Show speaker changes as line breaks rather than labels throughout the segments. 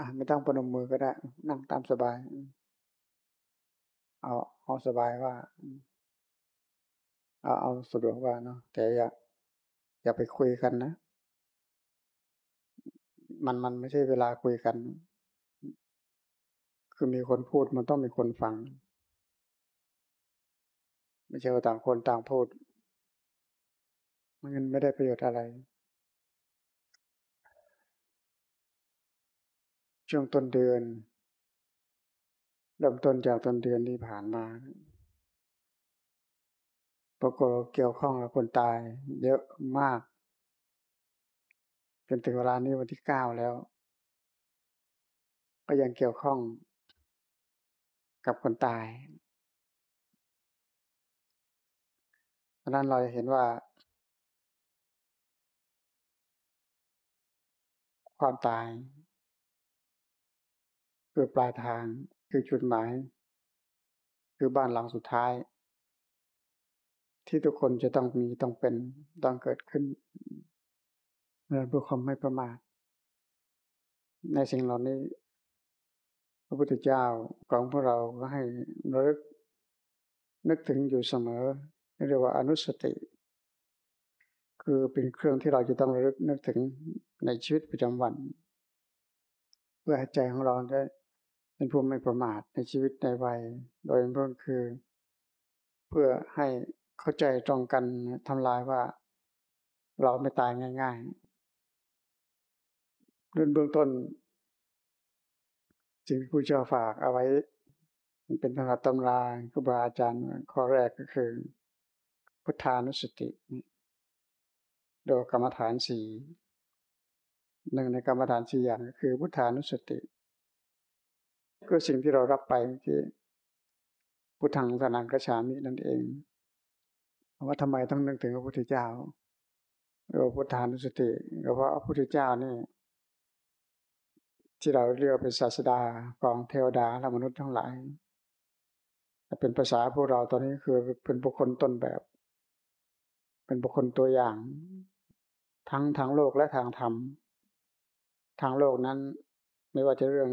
อะไม่ต้องปนมมือก็ได้ นั่งตามสบาย เอาเอาสบายว่า เอาเอาสะดวกว่าเนาะแต่อย่าอย่าไปคุยกันนะ มันมันไม่ใช่เวลาคุยกัน คือมีคนพูดมันต้องมีคนฟัง ไม่ใช่ว่าต่างคนต่างพูด มันไม่ได้ประโยชน์อะไร ช่วงต้นเดือนเริ่มต้นจากต้นเดือนที่ผ่านมาปรากฏเกี่ยวข้องกับคนตาย เยอะมาก จนถึงเวลานี้วันที่เก้าแล้ว ก็ยังเกี่ยวข้องกับคนตายเพราะนั้นเราเห็นว่า ความตาย คือปลายทางคือจุดหมาย คือบ้านหลังสุดท้าย ที่ทุกคนจะต้องมีต้องเป็นต้องเกิดขึ้นเพื่อความไม่ประมาทในสิ่งเหล่านี้ พระพุทธเจ้าของพวกเราก็ให้ระลึก นึกถึงอยู่เสมอ เรียกว่าอนุสติ คือเป็นเครื่องที่เราจะต้องระลึกนึกถึงในชีวิตประจำวัน เพื่อให้ใจของเราได้ เป็นผู้ไม่ประมาทในชีวิตในวัย โดยเฉพาะคือ เพื่อให้เข้าใจตรงกันทำลายว่า เราไม่ตายง่ายๆเรื่องเบื้องต้นสิ่งที่ผู้เจ้าฝากเอาไว้เป็นตำราตำราครูบาอาจารย์ข้อแรกก็คือ พุทธานุสติ โดยกรรมฐานสี่หนึ่งในกรรมฐานสี่อย่างก็คือพุทธานุสติ ก็สิ่งที่เรารับไปเมื่อกี้พุทธังสนังกระฉามินั่นเองว่าทำไมต้องนึกถึงพระพุทธเจ้าหรือพุทธานุสติก็เพราะพระพุทธเจ้านี่ ที่เราเรียกเป็นศาสดาของเทวดาและมนุษย์ทั้งหลายแต่เป็นภาษาพวกเราตอนนี้คือเป็นบุคคลต้นแบบ เป็นบุคคลตัวอย่าง ทั้งทางโลกและทางธรรม ทางโลกนั้นไม่ว่าจะเรื่อง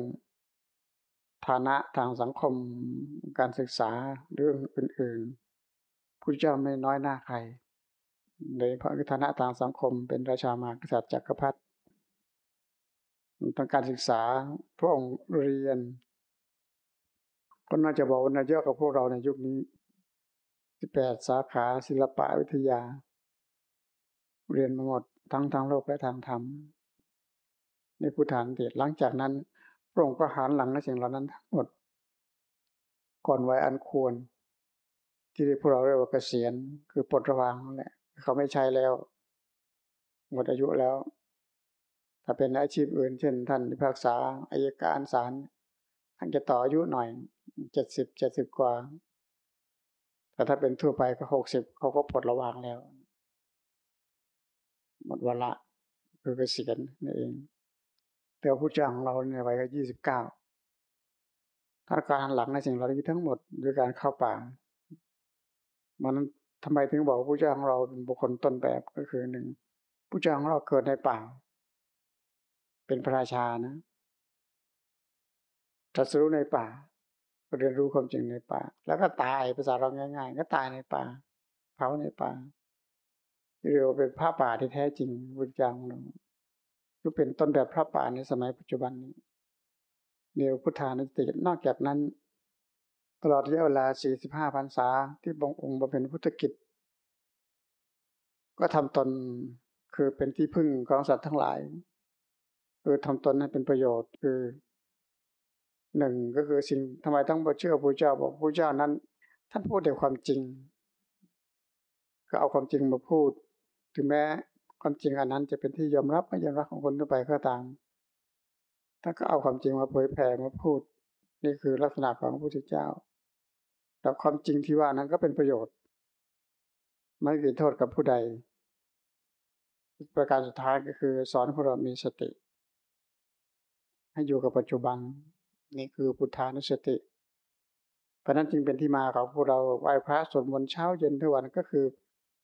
ฐานะทางสังคมการศึกษาเรื่องอื่นๆผู้เจ้าไม่น้อยหน้าใครโดยเพราะฐานะทางสังคมเป็นราชามากษัตริย์จักรพรรดิทางการศึกษาพระองค์เรียน ก็น่าจะบอกว่าน่าเยอะกับพวกเราในยุคนี้ที่แปดสาขาศิลปะวิทยา เรียนมาหมดทั้งทางโลกและทางธรรมในพุทธานเดชหลังจากนั้น ระองค์ก็หันหลังในสิ่งเหล่านั้นทั้งหมด ก่อนวัยอันควร ที่พวกเราเรียกว่าเกษียณคือปลดระวางนั่นแหละเขาไม่ใช้แล้ว หมดอายุแล้ว ถ้าเป็นอาชีพอื่น เช่น ท่านพิพากษาอายการศาลท่านจะต่ออายุหน่อยเจ็ดสิบเจ็ดสิบกว่า แต่ถ้าเป็นทั่วไปก็หกสิบเขาก็ปลดระวางแล้ว หมดวละคือเกษียณนั่นเอง แต่ผู้จ้างของเราในวัยก็ยี่สิบเก้าถ้าการหลังในสิ่งเหล่านี้ทั้งหมดด้วยการเข้าป่ามันทำไมถึงบอกผู้จ้างของเราเป็นบุคคลต้นแบบก็คือหนึ่งผู้จ้างของเราเกิดในป่า เป็นพระราชานะตรัสรู้ในป่าเรียนรู้ความจริงในป่า แล้วก็ตายภาษาเราง่าย ๆ ก็ตายในป่า เผาในป่าเรียกว่าเป็นพระป่าที่แท้จริงบุญจังเรา ก็เป็นต้นแบบพระป่าในสมัยปัจจุบันนี้เดียวพุทธานุสตินอกจากนั้น ตลอดระยะเวลา 45พรรษาที่บงองค์บำเพ็ญพุทธกิจ ก็ทำตนคือเป็นที่พึ่งของสัตว์ทั้งหลาย คือทำตนให้เป็นประโยชน์คือหนึ่งก็คือสิ่งทำไมต้องเชื่อพระเจ้าบอกพระเจ้านั้น ท่านพูดแต่ความจริง ก็เอาความจริงมาพูด ถึงแม้ ความจริงอันนั้นจะเป็นที่ยอมรับไม่ยอมรับของคนทั่วไปก็ตามท่านก็เอาความจริงมาเผยแผ่มาพูด นี่คือลักษณะของพระพุทธเจ้าแต่ความจริงที่ว่านั้นก็เป็นประโยชน์ ไม่เป็นโทษกับผู้ใด ประการสุดท้ายก็คือสอนพวกเรามีสติ ให้อยู่กับปัจจุบัน นี่คือพุทธานุสติเพราะนั้นจึงเป็นที่มาของพวกเราไหว้พระสวดมนต์เช้าเย็นทุกวันก็คือ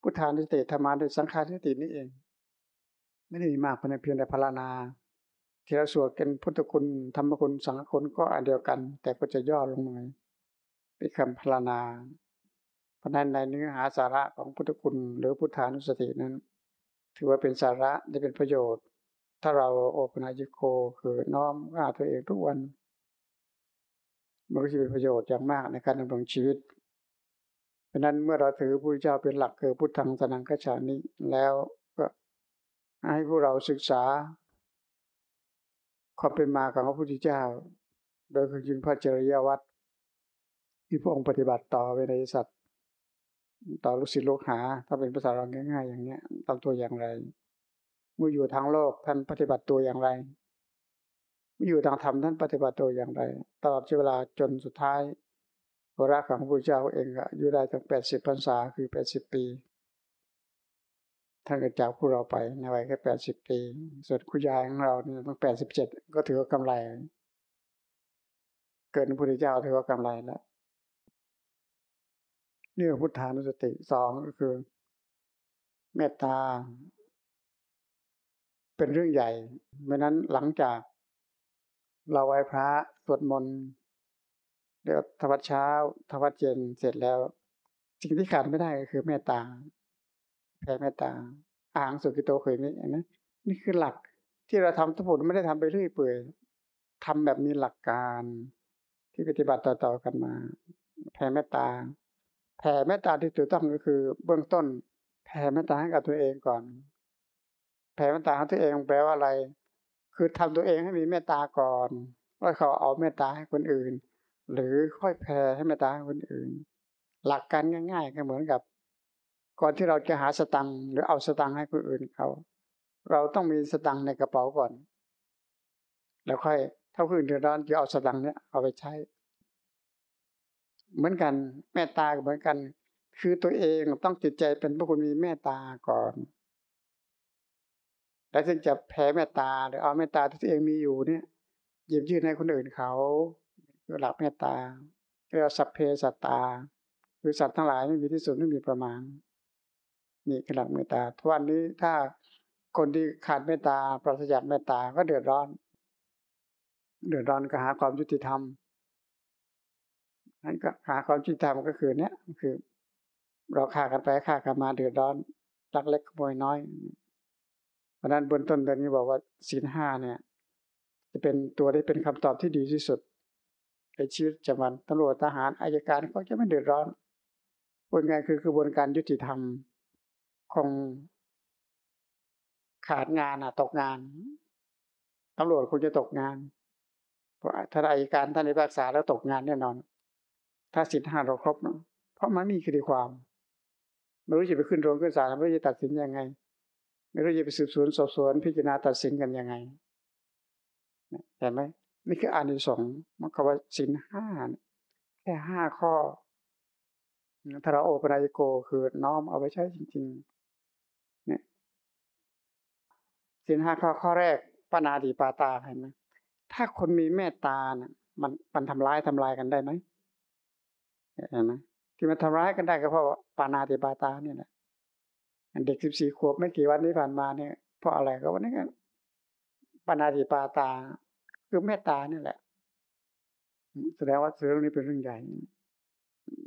พุทธานุสติธรรมานุสังขารสตินี่เอง ไม่ได้มีมากเพียงแต่พารานาที่เราสวดเป็นพุทธคุณธรรมคุณสังฆคุณก็อันเดียวกัน แต่ก็จะย่อลงมาเป็นคำพรรนาเพราะนั้นในเนื้อหาสาระของพุทธคุณหรือพุทธานุสตินั้น ถือว่าเป็นสาระได้เป็นประโยชน์ ถ้าเราโอปนายิโกคือน้อมว่าตัวเองทุกวันมันก็จะเป็นประโยชน์อย่างมากในการดำรงชีวิต เพราะนั้นเมื่อเราถือพระพุทธเจ้าเป็นหลักคือพุทธังสนังกัจฉานิแล้ว ให้พวกเราศึกษาความเป็นมาของพระพุทธเจ้า โดยคือยิงพระจริยวัตรที่พระองค์ปฏิบัติต่อเวนยสัตว์ต่อลูกศิษย์ลูกหา ถ้าเป็นภาษาเราง่ายๆ อย่างเนี้ยทำตัวอย่างไร เมื่ออยู่ทางโลกท่านปฏิบัติตัวอย่างไรเมื่ออยู่ทางธรรมท่านปฏิบัติตัวอย่างไร ตลอดเวลาจนสุดท้ายพระรักของพระพุทธเจ้าเองก็อยู่ได้ถึงแปดสิบพรรษาคือแปดสิบปี ท่านก็จากพวกเราไปในวัยแค่แปดสิบปี ส่วนคุณยายของเราเนี่ยต้องแปดสิบเจ็ดก็ถือว่ากำไร เกิดพระพุทธเจ้าถือว่ากำไรแล้วนี่คือพุทธานุสติสองก็คือ เมตตา เป็นเรื่องใหญ่เพราะนั้นหลังจาก เราไหว้พระสวดมนต์เดี๋ยวทวัดเช้าทวัดเย็นเสร็จแล้ว สิ่งที่ขาดไม่ได้ก็คือเมตตา แผ่เมตตาอ่างสุกิโตเคยนี่นะนี่คือหลักที่เราทำทั้งหมดไม่ได้ทำไปเรื่อยเปื่อยทำแบบมีหลักการที่ปฏิบัติต่อๆกันมา แผ่เมตตา แผ่เมตตาที่ถูกต้องก็คือ เบื้องต้น แผ่เมตตาให้กับตัวเองก่อน แผ่เมตตาให้ตัวเองแปลว่าอะไร คือทำตัวเองให้มีเมตตาก่อนแล้วเขาเอาเมตตาให้คนอื่น หรือค่อยแผ่ให้เมตตาให้คนอื่น หลักการง่าย ๆ ก็เหมือนกับ ก่อนที่เราจะหาสตังค์หรือเอาสตังค์ให้คนอื่นเขา เราต้องมีสตังค์ในกระเป๋าก่อน แล้วค่อยถ้าคนอื่นเดือดร้อนจะเอาสตังค์เนี้ยเอาไปใช้ เหมือนกันเมตตาเหมือนกัน คือตัวเองต้องจิตใจเป็นพระคุณมีเมตตาก่อน แล้วจึงจะแผ่เมตตาหรือเอาเมตตาที่ตัวเองมีอยู่เนี่ยหยิบยื่นให้คนอื่นเขาหลักเมตตาเรียกว่าสัพเพสัตตา คือสัตว์ทั้งหลายไม่มีที่สุดไม่มีประมาณ นี่คือหลักเมตตาทุกวันนี้ถ้าคนที่ขาดเมตตาปราศจากเมตตาก็เดือดร้อน เดือดร้อนก็หาความยุติธรรมนั่นก็หาความจริธรรมก็คือเนี้ยคือ เราฆ่ากันไปฆ่ากันมาเดือดร้อนลักเล็กขโมยน้อย เพราะนั้นบนต้นเดือนนี้บอกว่าศีลห้าเนี่ย จะเป็นตัวที่เป็นคำตอบที่ดีที่สุดในชีวิตประจำวันตำรวจทหารอายการก็จะไม่เดือดร้อนพูดง่ายคือกระบวนการยุติธรรม คงขาดงานอะ ตกงานตำรวจคงจะตกงานเพราะถ้าอายการท่านในภาษาแล้วตกงานแน่นอน ถ้าสินห้าเราครบเนาะเพราะมันมีคดีความ ไม่รู้จะไปขึ้นโรงขึ้นศาลไม่รู้จะตัดสินยังไง ไม่รู้จะไปสืบสวนสอบสวนพิจารณาตัดสินกันยังไงเห็นไหมนี่คืออานิสงส์มันคำว่าสินห้าแค่ห้าข้อถ้าเราโอปนายโกคือน้อมเอาไปใช้จริงๆเนี่ย สินห้าข้อข้อแรกปนาดีปาตาเห็นไหมถ้าคนมีเมตตานะมันมันทำร้ายทำลายกันได้ไหมเห็นไหมที่มันทำร้ายกันได้ก็เพราะปานาติปาตาเนี่ยแหละเด็กสิบสี่ขวบไม่กี่วันที่ผ่านมาเนี่ย เพราะอะไรก็วันนี้กันปานาติปาตา คือเมตตาเนี่ยแหละ แสดงว่าเรื่องนี้เป็นเรื่องใหญ่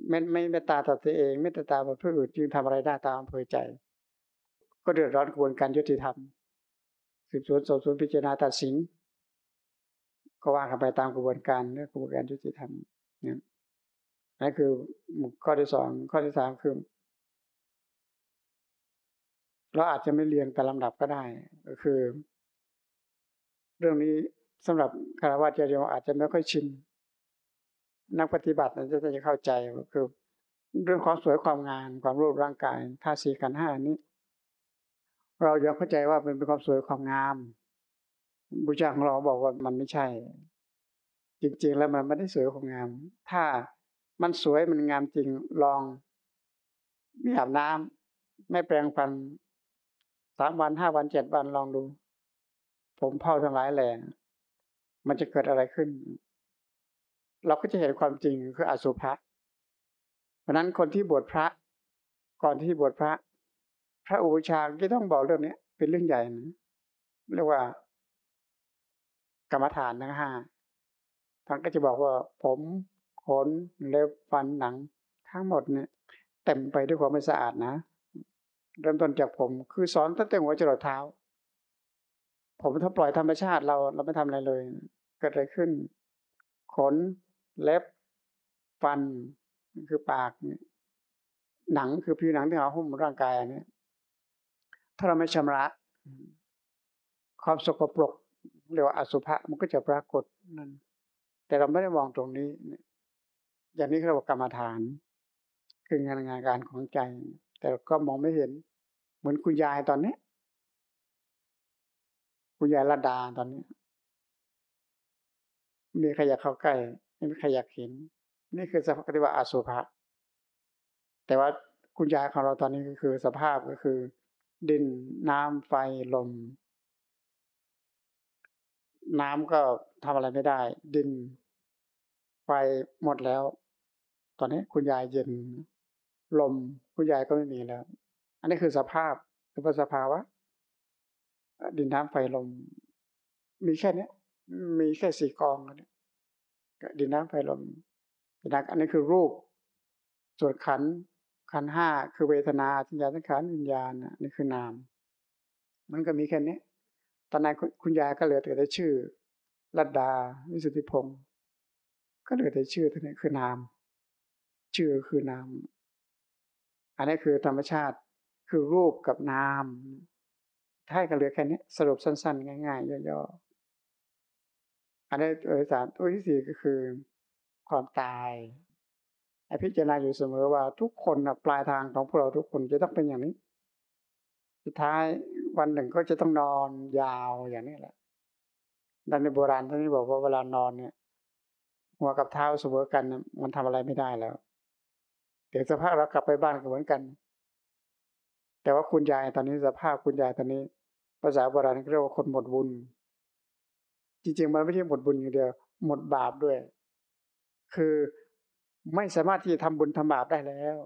ไม่ไม่เมตตาต่อตัวเองไม่ตตาต่อผู้อื่นจึงทำอะไรได้ตามอำเภอใจ ก็เดือดร้อนกระบวนการยุติธรรม สืบสวนสอบสวนพิจารณาตัดสิน ก็ว่ากันไปตามกระบวนการเรื่องกระบวนการยุติธรรมนี่นั่นคือข้อที่สองข้อที่สามคือเราอาจจะไม่เรียงแต่ลำดับก็ได้ ก็คือ เรื่องนี้สำหรับคารวะเจริญอาจจะไม่ค่อยชินนักปฏิบัติจะจะเข้าใจก็คือ เรื่องความสวยความงามความรูปร่างกายท่าสีกันห้านี้ เรายังเข้าใจว่าเป็นเป็นความสวยความงามบูชาของเราบอกว่ามันไม่ใช่ จริง ๆ แล้วมันไม่ได้สวยความงาม ถ้ามันสวยมันงามจริงลอง ไม่อาบน้ำไม่แปรงฟันสามวันห้าวันเจ็ดวันลองดู ผมเผาทั้งหลายแหล่มันจะเกิดอะไรขึ้น เราก็จะเห็นความจริงคืออสุภะเพราะนั้นคนที่บวชพระ ก่อนที่บวชพระ พระอุปชาก็ต้องบอกเรื่องนี้เป็นเรื่องใหญ่นะเรียกว่า กรรมฐานทั้งห้าท่านก็จะบอกว่า ผมขนเล็บฟันหนัง ทั้งหมดเนี่ยเต็มไปด้วยความไม่สะอาดนะ เริ่มต้นจากผม คือสอนตั้งแต่หัวจรดเท้า ผมถ้าปล่อยธรรมชาติเราเราไม่ทำอะไรเลย เกิดอะไรขึ้น ขนเล็บ ฟันคือปากเนี่ยหนังคือผิวหนังที่เราหุ้มร่างกายอันนี้ ถ้าเราไม่ชำระ ความสกปรกเรียกว่าอสุภะมันก็จะปรากฏนั่นแต่เราไม่ได้มองตรงนี้ อย่างนี้เรียกว่ากรรมฐาน คืองานงานการของใจ แต่ก็มองไม่เห็น เหมือนคุณยายตอนนี้คุณยายระดาตอนนี้ มีใครอยากเข้าใกล้ไม่มีใครอยากเห็น นี่คือสภาพที่ว่าอสุภะแต่ว่าคุณยายของเราตอนนี้ก็คือสภาพก็คือ ดินน้ำไฟลม น้ำก็ทำอะไรไม่ได้ ดิน ไฟหมดแล้ว ตอนนี้คุณยายเย็น ลม คุณยายก็ไม่มีแล้ว อันนี้คือสภาพหรือว่าสภาวะ ดินน้ำไฟลม มีแค่นี้มีแค่สี่กองนี้ดินน้ำไฟลมนน้ำอันนี้คือรูป ส่วนขัน ขันห้าคือเวทนาสัญญาสังขารวิญญาณนี่คือนาม มันก็มีแค่นี้ ตอนนั้นคุณยายก็เหลือแต่ชื่อรัดดาวิสุทธิพงศ์ก็เหลือแต่ชื่อเท่านี้คือนาม ชื่อคือนาม อันนี้คือธรรมชาติคือรูปกับนามท้ายก็เหลือแค่นี้สรุปสั้น ๆ ง่าย ๆ ย่อๆอันนี้ตัวที่สามตัวที่สี่ก็คือ ความตาย พิจารณาอยู่เสมอว่าทุกคนปลายทางของพวกเราทุกคนจะต้องเป็นอย่างนี้ สุดท้ายวันหนึ่งก็จะต้องนอนยาวอย่างนี้แหละดังในโบราณท่านนี้บอกว่าเวลานอนเนี่ย หัวกับเท้าเสมอกันมันทำอะไรไม่ได้แล้ว เดี๋ยวสภาพเรากลับไปบ้านก็เหมือนกัน แต่ว่าคุณยายตอนนี้สภาพคุณยายตอนนี้ ภาษาโบราณเรียกว่าคนหมดบุญ จริงๆ มันไม่ใช่หมดบุญอย่างเดียว หมดบาปด้วย คือ ไม่สามารถที่จะทำบุญทำบาปได้แล้ว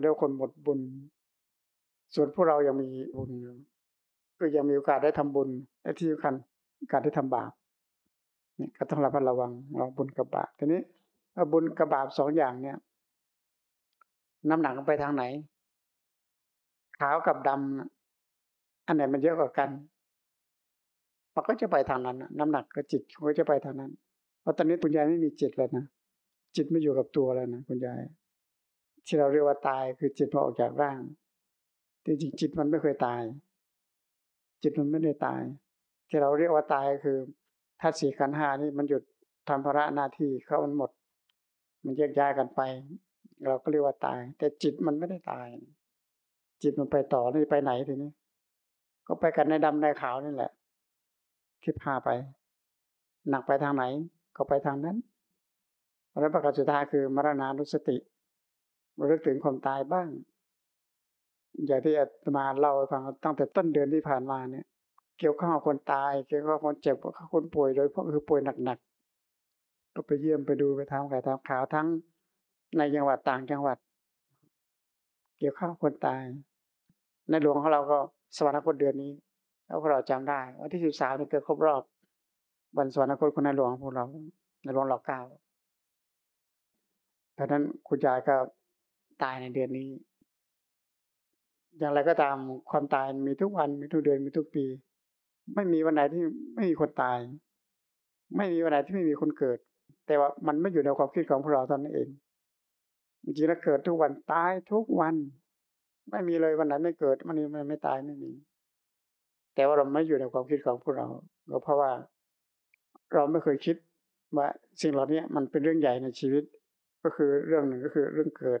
เรียกคนหมดบุญ ส่วนพวกเรายังมีบุญก็ยังมีโอกาสได้ทำบุญและที่สำคัญการได้ทำบาปนี่ก็ต้องระมัดระวังเราบุญกับบาปทีนี้บุญกับบาปสองอย่างเนี่ย น้ำหนักไปทางไหน ขาวกับดำอันไหนมันเยอะกว่ากันมันก็จะไปทางนั้นน้ำหนักกับจิตก็จะไปทางนั้น ราะตอนนี้คุณยายไม่มีจิตแล้วนะจิตไม่อยู่กับตัวแล้วนะคุณยาย ที่เราเรียกว่าตายคือจิตพอออกจากร่างแต่จริงจิตมันไม่เคยตาย จิตมันไม่ได้ตาย ที่เราเรียกว่าตายคือธาตุสี่ขันห้านี่มันหยุดทำภาระหน้าที่เขามันหมด มันแยกย้ายกันไป เราก็เรียกว่าตาย แต่จิตมันไม่ได้ตาย จิตมันไปต่อนี่ไปไหนทีนี้ ก็ไปกันในดำในขาวนี่แหละที่พาไป หนักไปทางไหน ก็ไปทางนั้นแล้วประการสุดท้ายคือมรณานุสติระลึกถึงความตายบ้าง อย่างที่อาตมาเล่าให้ฟังตั้งแต่ต้นเดือนที่ผ่านมาเนี่ย เกี่ยวข้องกับคนตาย เกี่ยวข้องกับคนเจ็บกับคนป่วยโดยเพราะคือป่วยหนักๆก็ไปเยี่ยมไปดูไปทำไก่ทำข่าวทั้งในจังหวัดต่างจังหวัด เกี่ยวข้องกับคนตาย ในหลวงของเราก็สวรรคตเดือนนี้แล้วเราจำได้วันที่สิบสามนี่เกิดครบรอบ วันสวรรคตคุณในหลวงพวกเราในหลวงหลอกเก้าเพราะนั้นคุณยายก็ตายในเดือนนี้ อย่างไรก็ตามความตายมีทุกวันมีทุกเดือนมีทุกปี ไม่มีวันไหนที่ไม่มีคนตาย ไม่มีวันไหนที่ไม่มีคนเกิด แต่ว่ามันไม่อยู่ในความคิดของพวกเราตอนนั้นเองจริงๆแล้วเกิดทุกวันตายทุกวัน ไม่มีเลยวันไหนไม่เกิดวันนี้มันไม่ตายไม่มีแต่ว่าเราไม่อยู่ในความคิดของพวกเราก็เพราะว่า เราไม่เคยคิดว่าสิ่งเหล่านี้มันเป็นเรื่องใหญ่ในชีวิต ก็คือเรื่องหนึ่งก็คือเรื่องเกิด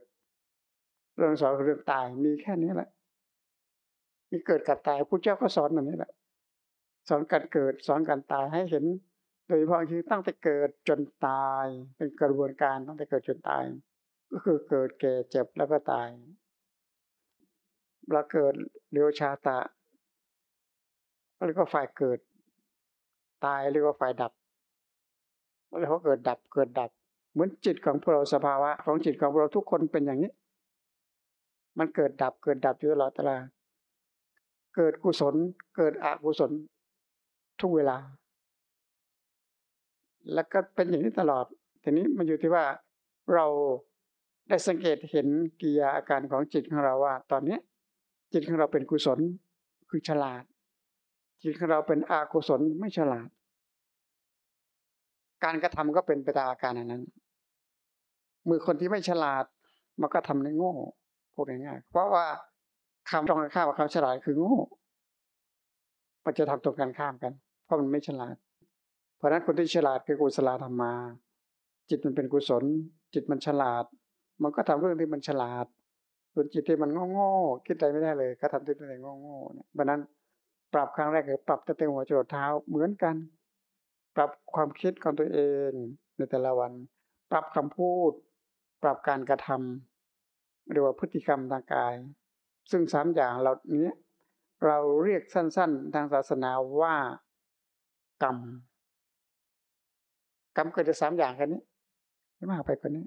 เรื่องสองคือเรื่องตายมีแค่นี้แหละมีเกิดกับตายพระเจ้าก็สอนแบบนี้แหละ สอนการเกิดสอนการตายให้เห็น โดยเฉพาะคือตั้งแต่เกิดจนตาย เป็นกระบวนการตั้งแต่เกิดจนตาย ก็คือเกิดแก่เจ็บแล้วก็ตายเราเกิดเรียวชาตะก็เรียกว่าฝ่ายเกิด ตายเรียกว่าไฟดับ แล้วเขาเกิดดับเกิดดับ เหมือนจิตของพวกเราสภาวะ ของจิตของพวกเราทุกคนเป็นอย่างนี้ มันเกิดดับเกิดดับอยู่ตลอดตลอดเกิดกุศล เกิดอกุศล ทุกเวลา แล้วก็เป็นอย่างนี้ตลอด ทีนี้มันอยู่ที่ว่าเราได้สังเกตเห็นกิริยาอาการของจิตของเราว่า ตอนนี้จิตของเราเป็นกุศลคือฉลาด จิตของเราเป็นอากุศลไม่ฉลาด การกระทำก็เป็นไปตามอาการนั้น มือคนที่ไม่ฉลาด มันก็ทำในโง่พูดง่ายๆเพราะว่าคำตรงกันข้ามกับคำฉลาดคือโง่มันจะทำตรงกันข้ามกัน เพราะมันไม่ฉลาด เพราะนั้นคนที่ฉลาดคือกุศลธรรมมาจิตมันเป็นกุศล จิตมันฉลาด มันก็ทำเรื่องที่มันฉลาดส่วนจิตที่มันโง่ๆคิดอะไรไม่ได้เลย ก็ทำที่อะไรโง่ๆเนี่ยเพราะนั้น ปรับครั้งแรกคือปรับตั้งแต่หัวจรดเท้าเหมือนกัน ปรับความคิดของตัวเองในแต่ละวัน ปรับคำพูด ปรับการกระทำหรือว่าพฤติกรรมทางกาย ซึ่งสามอย่างเหล่านี้เราเรียกสั้น ๆ ทางศาสนาว่ากรรมกรรมเกิดจากสามอย่างแค่นี้ไม่มากไปกว่านี้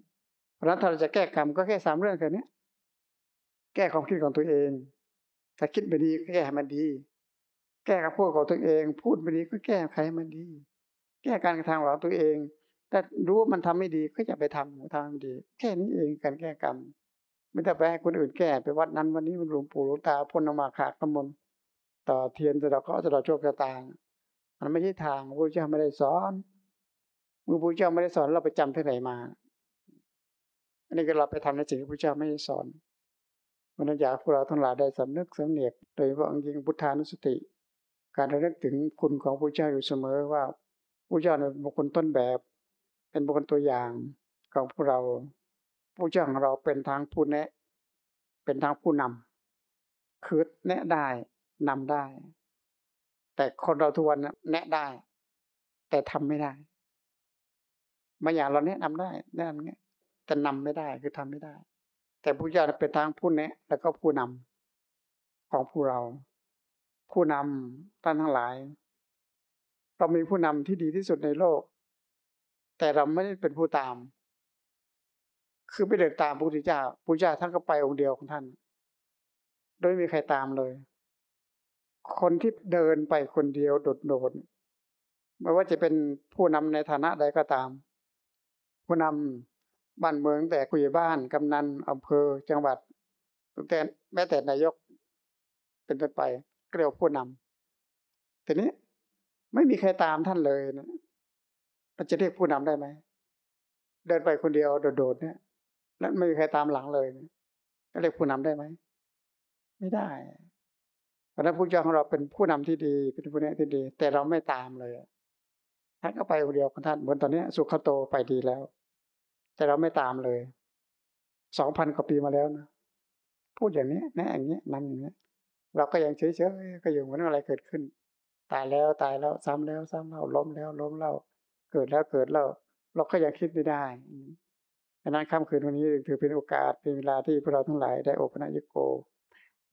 เพราะฉะนั้นถ้าเราจะแก้กรรมก็แค่สามเรื่องแค่นี้ แก้ความคิดของตัวเอง ถ้าคิดไม่ดีก็แก้ให้มันดี แก้คำพูดของตัวเอง พูดไม่ดีก็แก้ใครมันดี แก้การกระทำของตัวเอง แต่รู้ว่ามันทำไม่ดีก็อย่าไปทำทำไม่ดี แค่นี้เองการแก้กรรมไม่ต้องไปให้คนอื่นแก้ไปวัดนั้นวันนี้มันหลวงปู่หลวงตาพ่นออกมาขาดกำมลต่อเทียนจะดอกก็จะดอกโชคชะตามันไม่ใช่ทางพระเจ้าไม่ได้สอนเมื่อพระเจ้าไม่ได้สอนเราไปจำที่ไหนมา อันนี้ก็เราไปทำในสิ่งที่พระเจ้าไม่ได้สอนวันอยากพวกเราทั้งหลายได้สำนึกสำเนียกโดยเฉพาะยิ่งพุทธานุสติ การระลึกถึงคุณของพระเจ้าอยู่เสมอว่าพระเจ้าเป็นบุคคลต้นแบบ เป็นบุคคลตัวอย่างของพวกเราพระเจ้าของเราเป็นทางผู้แนะ เป็นทางผู้นำคือแนะได้นำได้ แต่คนเราทุกวันแนะได้ แต่ทำไม่ได้บางอย่างเราแนะนำได้แนะนำเงี้ยแต่นำไม่ได้คือทำไม่ได้ แต่พระเจ้าเป็นทางผู้แนะ แล้วก็ผู้นำของผู้เรา ผู้นำท่านทั้งหลาย เรามีผู้นำที่ดีที่สุดในโลก แต่เราไม่ได้เป็นผู้ตาม คือไม่เดินตามพระพุทธเจ้าพระพุทธเจ้าท่านก็ไปองค์เดียวของท่าน โดยไม่มีใครตามเลย คนที่เดินไปคนเดียวโดดๆไม่ว่าจะเป็นผู้นำในฐานะใดก็ตาม ผู้นำบ้านเมืองแต่คุยบ้านกำนันอำเภอจังหวัดแต่แม้แต่นายกเป็นต้นไป ก็เรียกผู้นำทีนี้ไม่มีใครตามท่านเลยนะเราจะเรียกผู้นำได้ไหม เดินไปคนเดียวโดดๆเนี่ย แล้วไม่มีใครตามหลังเลยก็เรียกผู้นำได้ไหม ไม่ได้เพราะนั้นผู้เจ้าของเราเป็นผู้นำที่ดี เป็นผู้นี้ที่ดี แต่เราไม่ตามเลยท่านก็ไปคนเดียวของท่านเหมือนตอนนี้สุขโตไปดีแล้ว แต่เราไม่ตามเลยสองพันกว่าปีมาแล้วนะพูดอย่างนี้นะอย่างนี้นั่นอย่างนี้ เราก็ยังเฉยๆก็อยู่เหมือนอะไรเกิดขึ้น ตายแล้วตายแล้วซ้ำแล้วซ้ำเล่าล้มแล้วล้มเล่าเกิดแล้วเกิดแล้วเราก็ยังคิดไม่ได้ดังนั้นค่ำคืนวันนี้ถือเป็นโอกาสเป็นเวลาที่พวกเราทั้งหลายได้โอปนัญโก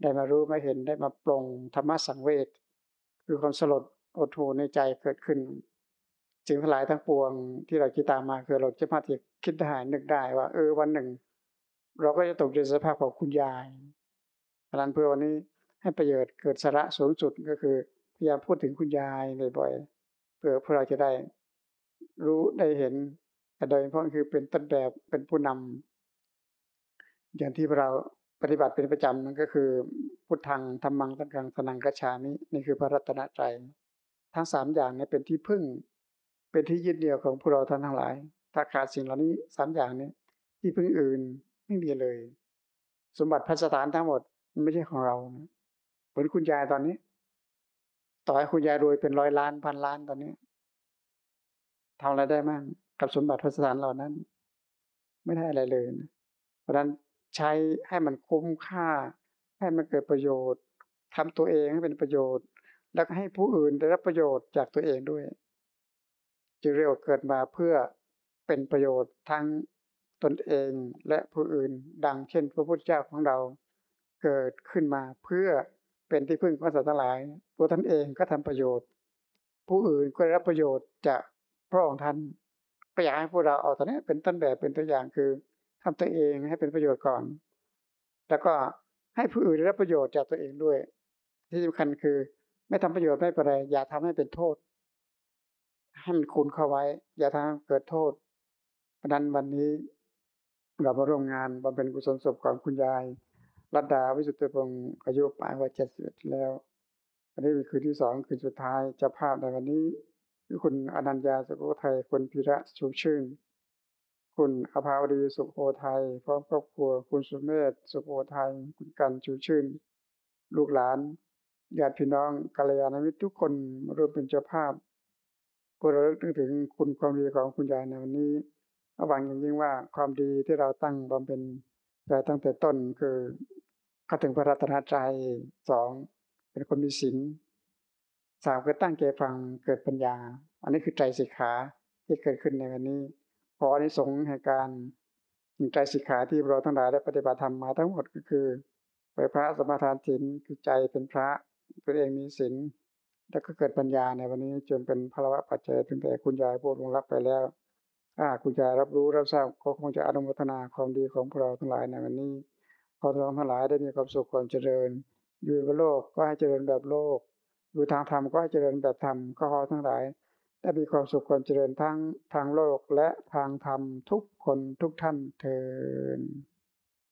ได้มารู้มาเห็นได้มาปลงธรรมะสังเวชคือความสลดอดหูในใจเกิดขึ้นสิ่งทั้งหลายทั้งปวงที่เราคิดตามมาคือเราจะมาที่คิดได้นึกได้ว่า เออวันหนึ่ง เราก็จะตกอยู่ในสภาพของคุณยายพลันเพื่อวันนี้ ให้ประโยชน์เกิดสาระสูงสุดก็คือพยายามพูดถึงคุณยายบ่อยๆเพื่อพวกเราจะได้ รู้ได้เห็นแต่โดยเฉพาะคือเป็นต้นแบบเป็นผู้นำอย่างที่เราปฏิบัติเป็นประจำนั่นก็คือพุทธังธรรมังสังฆังสนังกระชามินี่คือพระรัตนตรัยทั้งสามอย่างนี้เป็นที่พึ่ง เป็นที่ยึดเหนี่ยวของพวกเราท่านทั้งหลาย ถ้าขาดสิ่งเหล่านี้สามอย่างนี้ที่พึ่งอื่นไม่มีเลย สมบัติพัสถานทั้งหมดมันไม่ใช่ของเรานะ มือนคุณยายตอนนี้ ต่อให้คุณยายรวยเป็นร้อยล้านพันล้านตอนนี้ทำอะไรได้มั่งกับสมบัติพัสถานเหล่านั้น ไม่ได้อะไรเลยนะเพราะฉะนั้นใช้ให้มันคุ้มค่า ให้มันเกิดประโยชน์ทำตัวเองให้เป็นประโยชน์ แล้วก็ให้ผู้อื่นได้รับประโยชน์จากตัวเองด้วยจึงเรียกว่าเกิดมาเพื่อเป็นประโยชน์ทั้งตนเองและผู้อื่นดังเช่น พระพุทธเจ้าของเราเกิดขึ้นมาเพื่อ เป็นที่พึ่งของสัตว์ทั้งหลาย ตัวท่านเองก็ทำประโยชน์ ผู้อื่นก็ได้รับประโยชน์จากพระองค์ท่านก็อยากให้พวกเราเอาตอนนี้เป็นต้นแบบเป็นตัวอย่างคือทำตัวเองให้เป็นประโยชน์ก่อน แล้วก็ให้ผู้อื่นได้รับประโยชน์จากตัวเองด้วย ที่สำคัญคือ ไม่ทำประโยชน์ไม่เป็นไร อย่าทำให้เป็นโทษ ให้มันคูณเข้าไว้ อย่าทำเกิดโทษเพราะนั้นวันนี้เรามาร่วมงานบำเพ็ญกุศลศพของคุณยาย รัตดาวิสุทธิพงศ์อายุปลายวัยเจ็ดสิบแล้ว อันนี้เป็นคืนที่สองคืนสุดท้ายเจ้าภาพในวันนี้คือคุณอนัญญาสุโขทัยคุณพิระชูชื่น คุณอภาวดีสุโขทัยพร้อมครอบครัว คุณสุเมธสุโขทัยคุณกันชูชื่น ลูกหลานญาติพี่น้องกัลยาณมิตรทุกคนมาร่วมเป็นเจ้าภาพเพื่อระลึกถึงคุณความดีของคุณยายในวันนี้หวังอย่างยิ่งว่าความดีที่เราตั้งบำเพ็ญใจตั้งแต่ต้นคือ เข้าถึงพระรัตนตรัยสองเป็นคนมีศีลสามคือตั้งใจฟังเกิดปัญญา อันนี้คือใจสิกขาที่เกิดขึ้นในวันนี้ขออนิสงส์แห่งการใจสิกขาที่เราทั้งหลายได้ปฏิบัติธรรมมาทั้งหมดก็คือไปพระสมาทานศีลคือใจเป็นพระตัวเองมีศีลแล้วก็เกิดปัญญาในวันนี้จนเป็นพระวะปัจจัยถึงแต่คุณยายพูดลงรับไปแล้วถ้าคุณยายรับรู้รับทราบก็คงจะอนุโมทนาความดีของพวกเราทั้งหลายในวันนี้ อเราทั้งหลายได้มีความสุขความเจริญ อยู่บนโลกก็ให้เจริญแบบโลก อยู่ทางธรรมก็ให้เจริญแบบธรรมก็ขอทั้งหลายได้มีความสุขความเจริญทั้งทางโลกและทางธรรมทุกคนทุกท่านเทอ